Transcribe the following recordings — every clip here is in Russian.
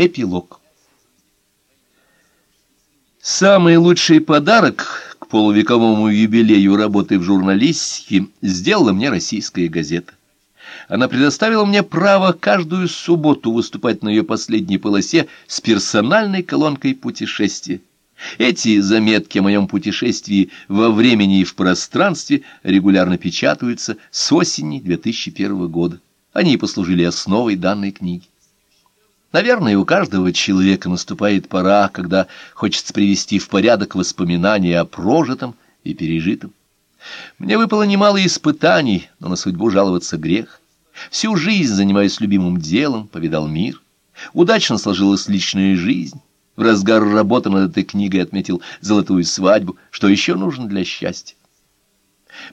Эпилог. Самый лучший подарок к полувековому юбилею работы в журналистике сделала мне российская газета. Она предоставила мне право каждую субботу выступать на ее последней полосе с персональной колонкой путешествия. Эти заметки о моем путешествии во времени и в пространстве регулярно печатаются с осени 2001 года. Они послужили основой данной книги. Наверное, у каждого человека наступает пора, когда хочется привести в порядок воспоминания о прожитом и пережитом. Мне выпало немало испытаний, но на судьбу жаловаться грех. Всю жизнь занимаюсь любимым делом, повидал мир. Удачно сложилась личная жизнь. В разгар работы над этой книгой отметил золотую свадьбу. Что еще нужно для счастья?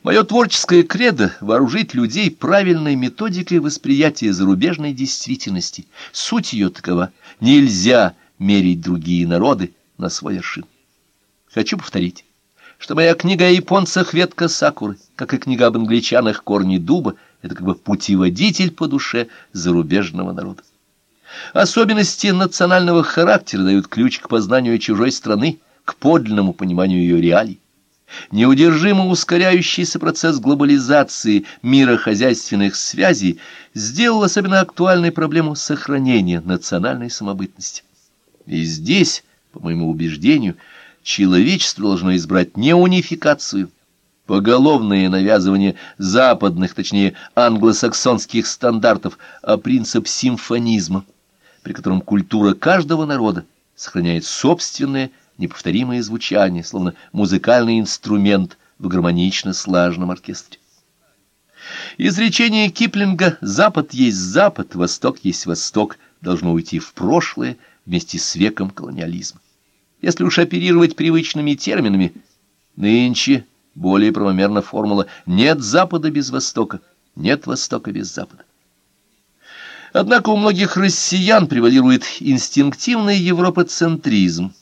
Мое творческое кредо — вооружить людей правильной методикой восприятия зарубежной действительности. Суть ее такова — нельзя мерить другие народы на свой аршин. Хочу повторить, что моя книга о японцах «Ветка сакуры», как и книга об англичанах «Корни дуба» — это как бы путеводитель по душе зарубежного народа. Особенности национального характера дают ключ к познанию чужой страны, к подлинному пониманию ее реалий. Неудержимо ускоряющийся процесс глобализации мира хозяйственных связей сделал особенно актуальной проблему сохранения национальной самобытности. И здесь, по моему убеждению, человечество должно избрать не унификацию, поголовное навязывание западных, точнее англосаксонских стандартов, а принцип симфонизма – при котором культура каждого народа сохраняет собственное неповторимое звучание, словно музыкальный инструмент в гармонично слаженном оркестре. Изречение Киплинга «Запад есть Запад, Восток есть Восток» должно уйти в прошлое вместе с веком колониализма. Если уж оперировать привычными терминами, нынче более правомерна формула «нет Запада без Востока, нет Востока без Запада». Однако у многих россиян превалирует инстинктивный европоцентризм.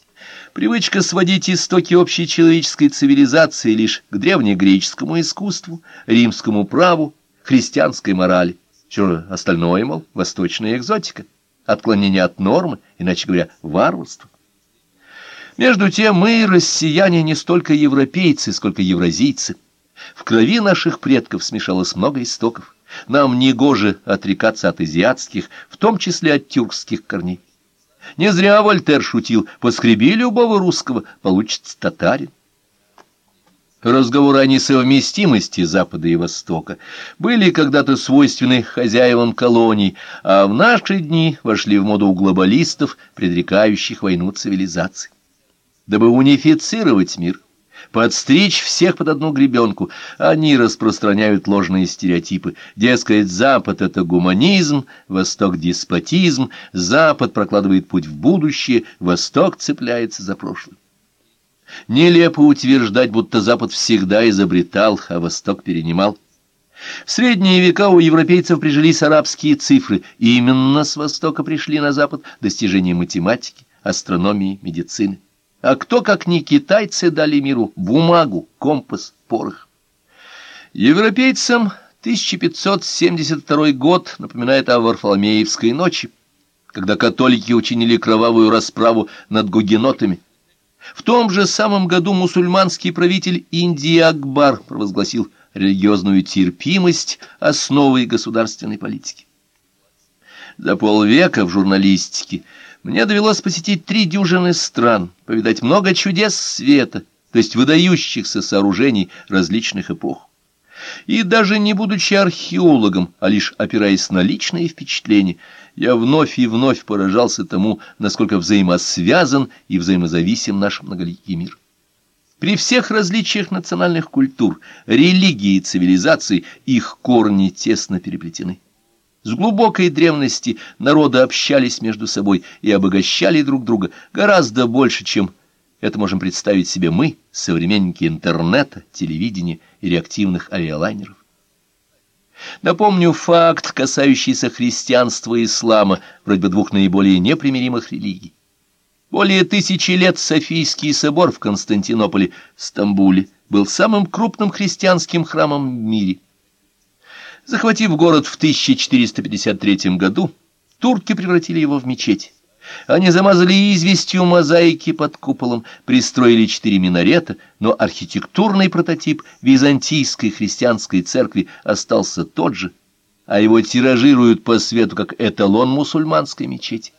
Привычка сводить истоки общей человеческой цивилизации лишь к древнегреческому искусству, римскому праву, христианской морали. Что остальное, мол, восточная экзотика, отклонение от нормы, иначе говоря, варварство. Между тем мы, россияне, не столько европейцы, сколько евразийцы. В крови наших предков смешалось много истоков. Нам не гоже отрекаться от азиатских, в том числе от тюркских корней. Не зря Вольтер шутил, поскреби любого русского, получится татарин. Разговоры о несовместимости Запада и Востока были когда-то свойственны хозяевам колоний, а в наши дни вошли в моду у глобалистов, предрекающих войну цивилизаций. Дабы унифицировать мир, подстричь всех под одну гребенку. Они распространяют ложные стереотипы. Дескать, Запад — это гуманизм, Восток — деспотизм, Запад прокладывает путь в будущее, Восток цепляется за прошлое. Нелепо утверждать, будто Запад всегда изобретал, а Восток перенимал. В средние века у европейцев прижились арабские цифры, и именно с Востока пришли на Запад достижения математики, астрономии, медицины. А кто, как не китайцы, дали миру бумагу, компас, порох? Европейцам 1572 год напоминает о Варфоломеевской ночи, когда католики учинили кровавую расправу над гугенотами. В том же самом году мусульманский правитель Индии Акбар провозгласил религиозную терпимость основой государственной политики. За полвека в журналистике мне довелось посетить три дюжины стран, повидать много чудес света, то есть выдающихся сооружений различных эпох. И даже не будучи археологом, а лишь опираясь на личные впечатления, я вновь и вновь поражался тому, насколько взаимосвязан и взаимозависим наш многоликий мир. При всех различиях национальных культур, религий и цивилизаций их корни тесно переплетены. С глубокой древности народы общались между собой и обогащали друг друга гораздо больше, чем это можем представить себе мы, современники интернета, телевидения и реактивных авиалайнеров. Напомню факт, касающийся христианства и ислама, вроде бы двух наиболее непримиримых религий. Более тысячи лет Софийский собор в Константинополе, Стамбуле, был самым крупным христианским храмом в мире – Захватив город в 1453 году, турки превратили его в мечеть. Они замазали известью мозаики под куполом, пристроили четыре минарета, но архитектурный прототип византийской христианской церкви остался тот же, а его тиражируют по свету как эталон мусульманской мечети.